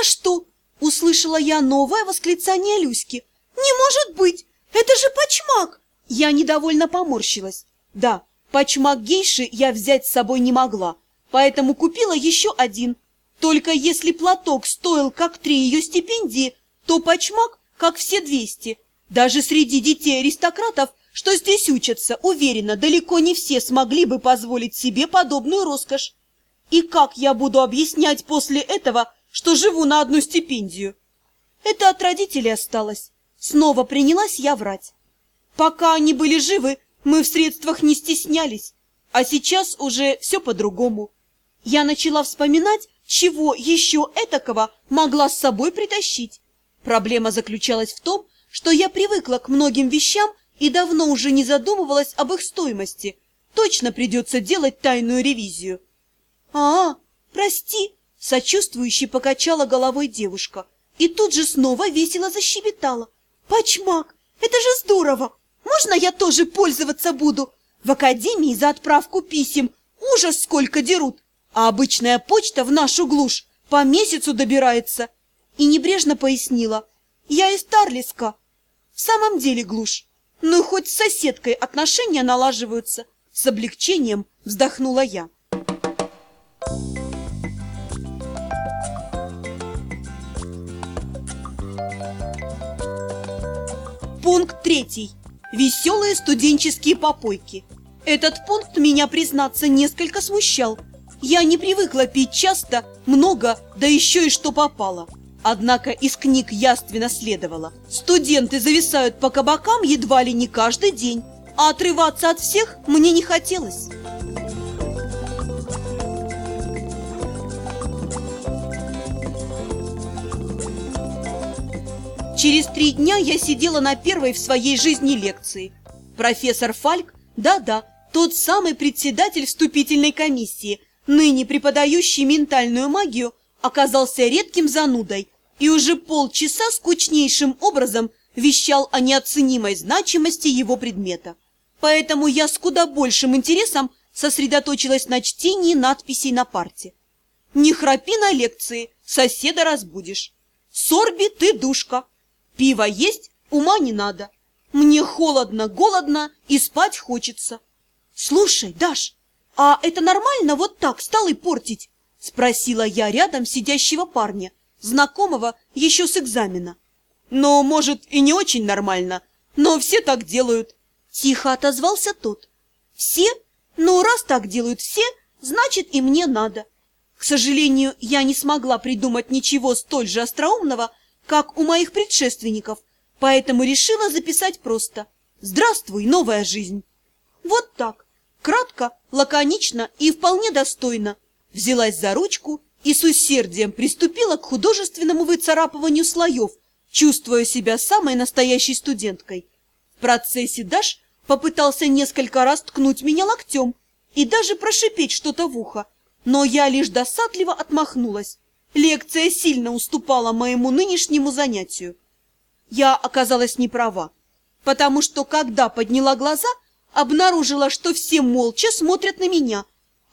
это что?» Услышала я новое восклицание Люськи. «Не может быть! Это же почмак!» Я недовольно поморщилась. Да, почмак гейши я взять с собой не могла, поэтому купила еще один. Только если платок стоил как три ее стипендии, то почмак как все двести. Даже среди детей аристократов, что здесь учатся, уверена, далеко не все смогли бы позволить себе подобную роскошь. И как я буду объяснять после этого, что живу на одну стипендию? Это от родителей осталось. Снова принялась я врать. Пока они были живы, мы в средствах не стеснялись, а сейчас уже все по-другому. Я начала вспоминать, чего еще этакого могла с собой притащить. Проблема заключалась в том, что я привыкла к многим вещам и давно уже не задумывалась об их стоимости. Точно придется делать тайную ревизию. «А, прости!» – сочувствующе покачала головой девушка и тут же снова весело защебетала. «Пачмак, это же здорово! Можно я тоже пользоваться буду? В академии за отправку писем ужас сколько дерут, а обычная почта в нашу глушь по месяцу добирается!» И небрежно пояснила. «Я из Тарлиска. В самом деле глушь. Ну, хоть с соседкой отношения налаживаются». С облегчением вздохнула я. Пункт третий. Веселые студенческие попойки. Этот пункт меня, признаться, несколько смущал. Я не привыкла пить часто, много, да еще и что попало. Однако из книг яственно следовало. Студенты зависают по кабакам едва ли не каждый день, а отрываться от всех мне не хотелось. Через три дня я сидела на первой в своей жизни лекции. Профессор Фальк, да-да, тот самый председатель вступительной комиссии, ныне преподающий ментальную магию, оказался редким занудой и уже полчаса скучнейшим образом вещал о неоценимой значимости его предмета. Поэтому я с куда большим интересом сосредоточилась на чтении надписей на парте. «Не храпи на лекции, соседа разбудишь». «Сорби, ты душка». Пиво есть, ума не надо. Мне холодно, голодно и спать хочется. Слушай, Даш, а это нормально вот так столы портить? Спросила я рядом сидящего парня, знакомого еще с экзамена. Но, может, и не очень нормально, но все так делают. Тихо отозвался тот. Все? Ну, раз так делают все, значит и мне надо. К сожалению, я не смогла придумать ничего столь же остроумного, как у моих предшественников, поэтому решила записать просто «Здравствуй, новая жизнь». Вот так, кратко, лаконично и вполне достойно. Взялась за ручку и с усердием приступила к художественному выцарапыванию слоев, чувствуя себя самой настоящей студенткой. В процессе Даш попытался несколько раз ткнуть меня локтем и даже прошипеть что-то в ухо, но я лишь досадливо отмахнулась. Лекция сильно уступала моему нынешнему занятию. Я оказалась не права, потому что, когда подняла глаза, обнаружила, что все молча смотрят на меня,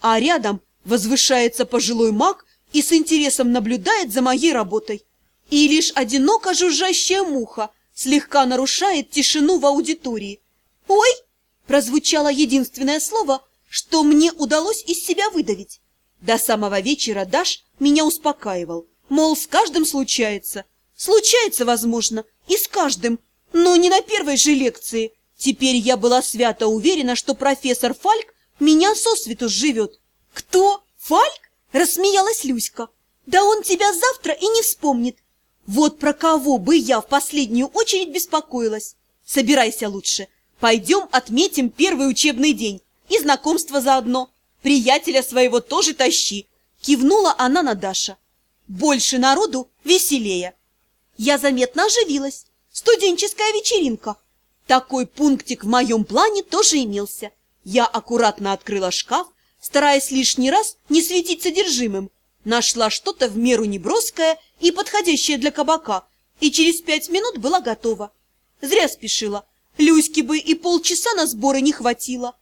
а рядом возвышается пожилой маг и с интересом наблюдает за моей работой. И лишь одиноко жужжащая муха слегка нарушает тишину в аудитории. «Ой!» – прозвучало единственное слово, что мне удалось из себя выдавить. До самого вечера Даш меня успокаивал, мол, с каждым случается. Случается, возможно, и с каждым, но не на первой же лекции. Теперь я была свято уверена, что профессор Фальк меня сосвету живет. «Кто? Фальк?» – рассмеялась Люська. «Да он тебя завтра и не вспомнит. Вот про кого бы я в последнюю очередь беспокоилась. Собирайся лучше. Пойдем отметим первый учебный день и знакомство заодно. Приятеля своего тоже тащи. Кивнула она на Даша. Больше народу веселее. Я заметно оживилась. Студенческая вечеринка. Такой пунктик в моем плане тоже имелся. Я аккуратно открыла шкаф, стараясь лишний раз не светить содержимым. Нашла что-то в меру неброское и подходящее для кабака, и через пять минут была готова. Зря спешила. Люське бы и полчаса на сборы не хватило.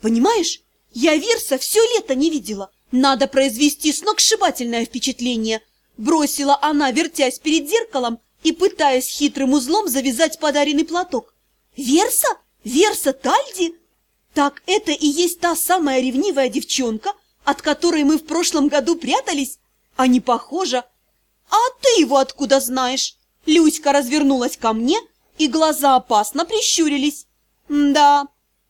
Понимаешь, я Вирса все лето не видела. Надо произвести сногсшибательное впечатление. Бросила она, вертясь перед зеркалом и пытаясь хитрым узлом завязать подаренный платок. «Верса? Верса Тальди? Так это и есть та самая ревнивая девчонка, от которой мы в прошлом году прятались? А не похожа? А ты его откуда знаешь?» Люська развернулась ко мне, и глаза опасно прищурились. «Да,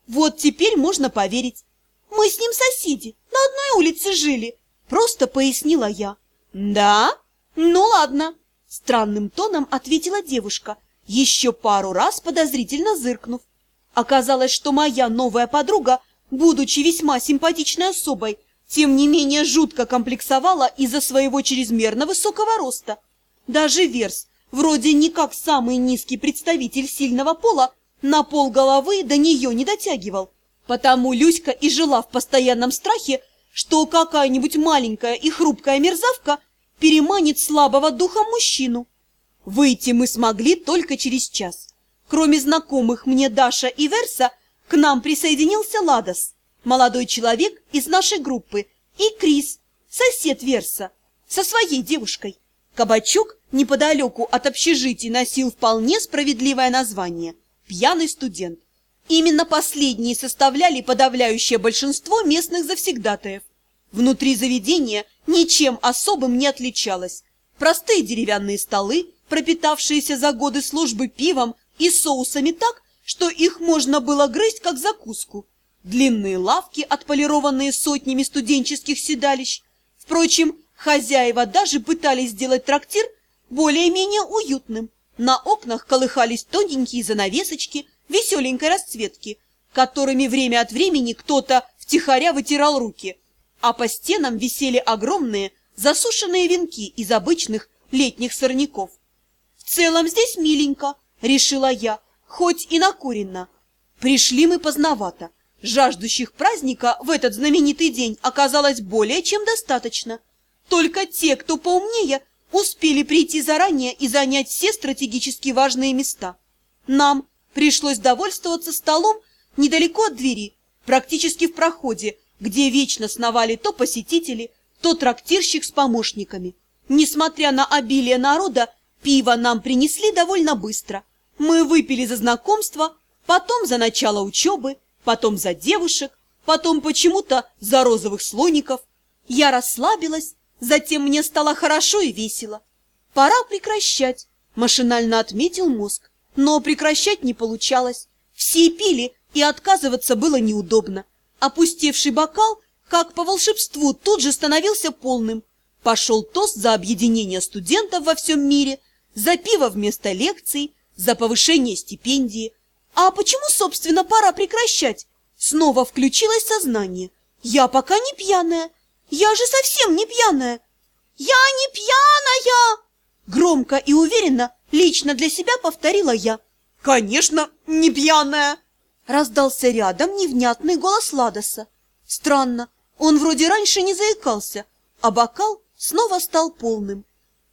вот теперь можно поверить. Мы с ним соседи, на одной улице жили», — просто пояснила я. «Да? Ну ладно», — странным тоном ответила девушка, еще пару раз подозрительно зыркнув. Оказалось, что моя новая подруга, будучи весьма симпатичной особой, тем не менее жутко комплексовала из-за своего чрезмерно высокого роста. Даже Верс, вроде не как самый низкий представитель сильного пола, на пол головы до нее не дотягивал. Потому Люська и жила в постоянном страхе, что какая-нибудь маленькая и хрупкая мерзавка переманит слабого духа мужчину. Выйти мы смогли только через час. Кроме знакомых мне Даша и Верса, к нам присоединился Ладос, молодой человек из нашей группы, и Крис, сосед Верса, со своей девушкой. Кабачок неподалеку от общежития носил вполне справедливое название – «Пьяный студент». Именно последние составляли подавляющее большинство местных завсегдатаев. Внутри заведения ничем особым не отличалось. Простые деревянные столы, пропитавшиеся за годы службы пивом и соусами так, что их можно было грызть как закуску. Длинные лавки, отполированные сотнями студенческих седалищ. Впрочем, Хозяева даже пытались сделать трактир более-менее уютным. На окнах колыхались тоненькие занавесочки веселенькой расцветки, которыми время от времени кто-то втихаря вытирал руки, а по стенам висели огромные засушенные венки из обычных летних сорняков. «В целом здесь миленько», — решила я, хоть и накуренно. Пришли мы поздновато. Жаждущих праздника в этот знаменитый день оказалось более чем достаточно. Только те, кто поумнее, успели прийти заранее и занять все стратегически важные места. Нам пришлось довольствоваться столом недалеко от двери, практически в проходе, где вечно сновали то посетители, то трактирщик с помощниками. Несмотря на обилие народа, пиво нам принесли довольно быстро. Мы выпили за знакомство, потом за начало учебы, потом за девушек, потом почему-то за розовых слоников. Я расслабилась Затем мне стало хорошо и весело. Пора прекращать, машинально отметил мозг. Но прекращать не получалось. Все пили, и отказываться было неудобно. Опустевший бокал, как по волшебству, тут же становился полным. Пошел тост за объединение студентов во всем мире, за пиво вместо лекций, за повышение стипендии. А почему, собственно, пора прекращать? Снова включилось сознание. Я пока не пьяная, я же совсем не пьяная! Я не пьяная! Громко и уверенно лично для себя повторила я. Конечно, не пьяная! Раздался рядом невнятный голос Ладоса. Странно, он вроде раньше не заикался, а бокал снова стал полным.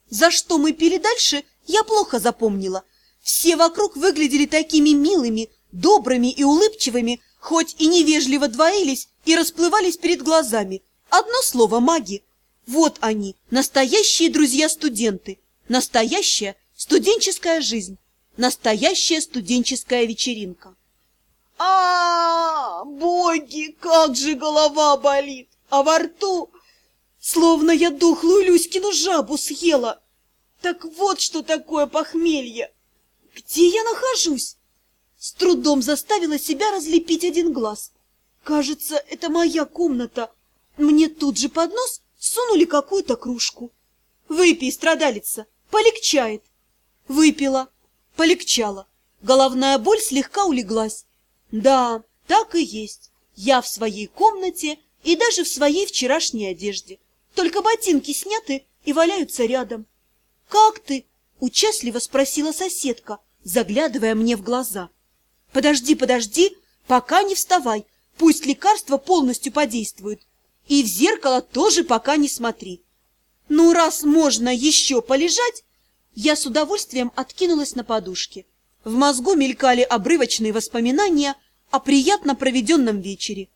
За что мы пили дальше, я плохо запомнила. Все вокруг выглядели такими милыми, добрыми и улыбчивыми, хоть и невежливо двоились и расплывались перед глазами. Одно слово маги. Вот они, настоящие друзья-студенты, настоящая студенческая жизнь, настоящая студенческая вечеринка. А, -а, а боги, как же голова болит, а во рту словно я духлую Люськину жабу съела. Так вот что такое похмелье. Где я нахожусь? С трудом заставила себя разлепить один глаз. Кажется, это моя комната, мне тут же под нос сунули какую-то кружку. Выпей, страдалица, полегчает. Выпила, полегчало. Головная боль слегка улеглась. Да, так и есть. Я в своей комнате и даже в своей вчерашней одежде. Только ботинки сняты и валяются рядом. «Как ты?» – участливо спросила соседка, заглядывая мне в глаза. «Подожди, подожди, пока не вставай, пусть лекарство полностью подействует. И в зеркало тоже пока не смотри. Ну, раз можно еще полежать, я с удовольствием откинулась на подушке. В мозгу мелькали обрывочные воспоминания о приятно проведенном вечере.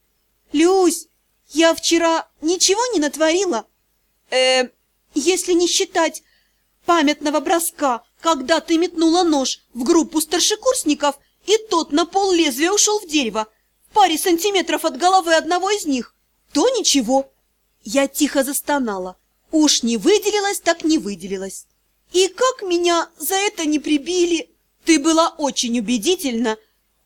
«Люсь, я вчера ничего не натворила?» «Э, если не считать памятного броска, когда ты метнула нож в группу старшекурсников, и тот на пол лезвия ушел в дерево, в паре сантиметров от головы одного из них, то ничего. Я тихо застонала. Уж не выделилась, так не выделилась. И как меня за это не прибили? Ты была очень убедительна,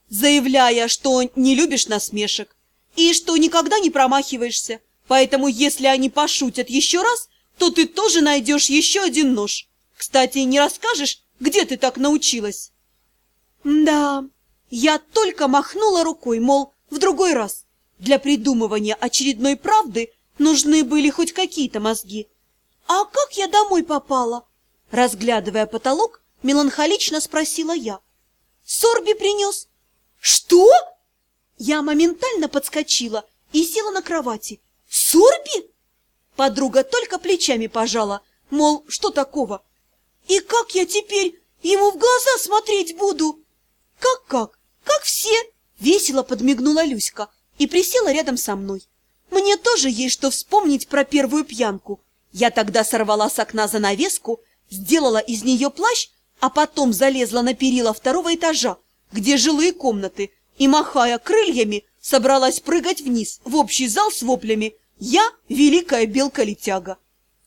заявляя, что не любишь насмешек и что никогда не промахиваешься. Поэтому, если они пошутят еще раз, то ты тоже найдешь еще один нож. Кстати, не расскажешь, где ты так научилась? Да, я только махнула рукой, мол, в другой раз. Для придумывания очередной правды нужны были хоть какие-то мозги. А как я домой попала? Разглядывая потолок, меланхолично спросила я. Сорби принес. Что? Я моментально подскочила и села на кровати. Сорби? Подруга только плечами пожала, мол, что такого? И как я теперь ему в глаза смотреть буду? Как-как? Как все? Весело подмигнула Люська и присела рядом со мной. Мне тоже есть что вспомнить про первую пьянку. Я тогда сорвала с окна занавеску, сделала из нее плащ, а потом залезла на перила второго этажа, где жилые комнаты, и, махая крыльями, собралась прыгать вниз, в общий зал с воплями «Я великая белка-летяга».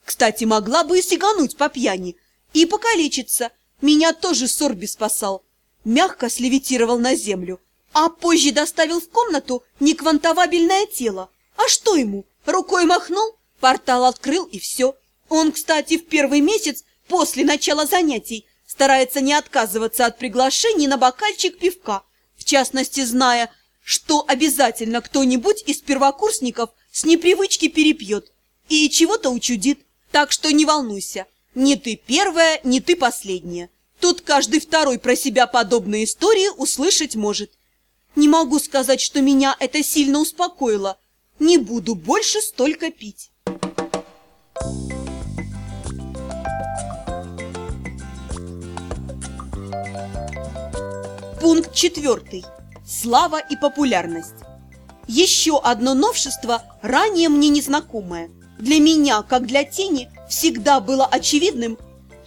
Кстати, могла бы и сигануть по пьяни, и покалечиться. Меня тоже Сорби спасал. Мягко слевитировал на землю, а позже доставил в комнату неквантовабельное тело. А что ему? Рукой махнул, портал открыл и все. Он, кстати, в первый месяц после начала занятий старается не отказываться от приглашений на бокальчик пивка, в частности, зная, что обязательно кто-нибудь из первокурсников с непривычки перепьет и чего-то учудит. Так что не волнуйся, не ты первая, не ты последняя. Тут каждый второй про себя подобные истории услышать может. Не могу сказать, что меня это сильно успокоило. Не буду больше столько пить. Пункт четвертый. Слава и популярность. Еще одно новшество, ранее мне незнакомое. Для меня, как для тени, всегда было очевидным,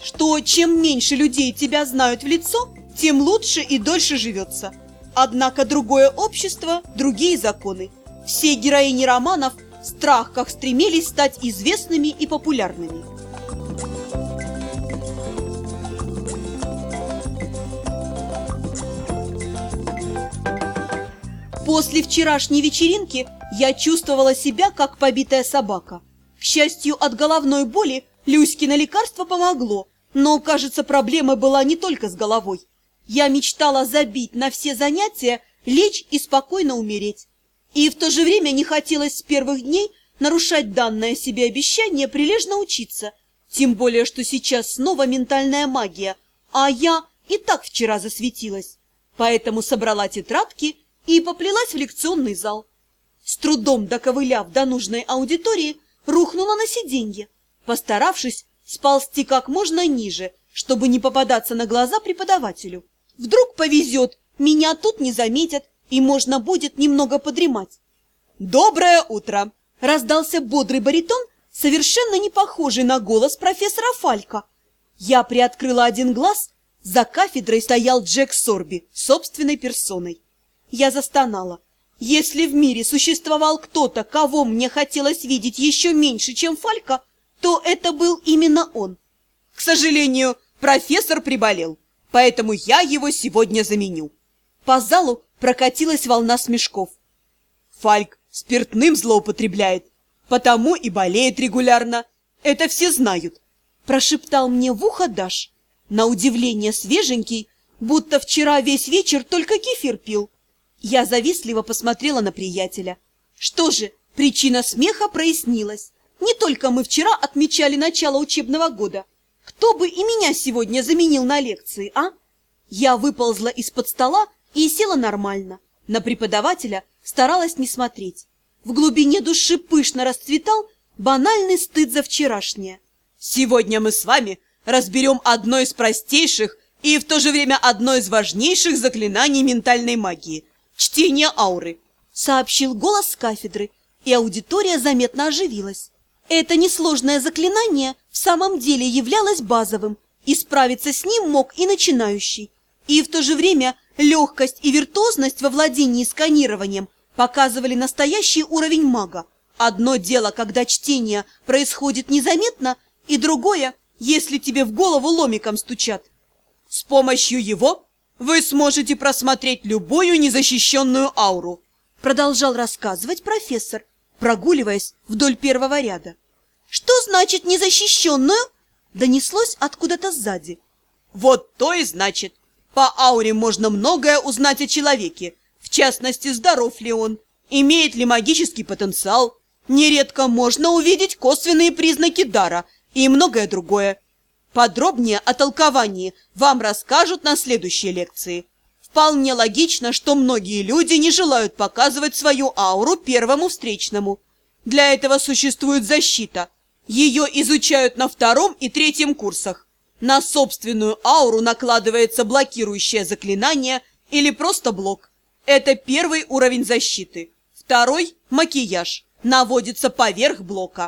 что чем меньше людей тебя знают в лицо, тем лучше и дольше живется. Однако другое общество, другие законы. Все героини романов в страхах стремились стать известными и популярными. После вчерашней вечеринки я чувствовала себя, как побитая собака. К счастью, от головной боли Люськино лекарство помогло, но, кажется, проблема была не только с головой. Я мечтала забить на все занятия, лечь и спокойно умереть. И в то же время не хотелось с первых дней нарушать данное себе обещание прилежно учиться. Тем более, что сейчас снова ментальная магия, а я и так вчера засветилась. Поэтому собрала тетрадки и поплелась в лекционный зал. С трудом доковыляв до нужной аудитории, рухнула на сиденье, постаравшись сползти как можно ниже, чтобы не попадаться на глаза преподавателю. Вдруг повезет, меня тут не заметят, и можно будет немного подремать. «Доброе утро!» – раздался бодрый баритон, совершенно не похожий на голос профессора Фалька. Я приоткрыла один глаз, за кафедрой стоял Джек Сорби собственной персоной. Я застонала. Если в мире существовал кто-то, кого мне хотелось видеть еще меньше, чем Фалька, то это был именно он. К сожалению, профессор приболел, поэтому я его сегодня заменю. По залу прокатилась волна смешков. Фальк спиртным злоупотребляет, потому и болеет регулярно. Это все знают. Прошептал мне в ухо Даш. На удивление свеженький, будто вчера весь вечер только кефир пил. Я завистливо посмотрела на приятеля. Что же, причина смеха прояснилась. Не только мы вчера отмечали начало учебного года. Кто бы и меня сегодня заменил на лекции, а? Я выползла из-под стола и села нормально. На преподавателя старалась не смотреть. В глубине души пышно расцветал банальный стыд за вчерашнее. Сегодня мы с вами разберем одно из простейших и в то же время одно из важнейших заклинаний ментальной магии – чтение ауры, сообщил голос с кафедры, и аудитория заметно оживилась. Это несложное заклинание в самом деле являлось базовым, и справиться с ним мог и начинающий. И в то же время легкость и виртуозность во владении сканированием показывали настоящий уровень мага. Одно дело, когда чтение происходит незаметно, и другое, если тебе в голову ломиком стучат. С помощью его вы сможете просмотреть любую незащищенную ауру, продолжал рассказывать профессор, прогуливаясь вдоль первого ряда. «Что значит незащищенную?» Донеслось откуда-то сзади. «Вот то и значит. По ауре можно многое узнать о человеке, в частности, здоров ли он, имеет ли магический потенциал. Нередко можно увидеть косвенные признаки дара и многое другое. Подробнее о толковании вам расскажут на следующей лекции. Вполне логично, что многие люди не желают показывать свою ауру первому встречному. Для этого существует защита. Ее изучают на втором и третьем курсах. На собственную ауру накладывается блокирующее заклинание или просто блок. Это первый уровень защиты. Второй – макияж. Наводится поверх блока.